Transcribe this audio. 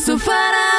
So far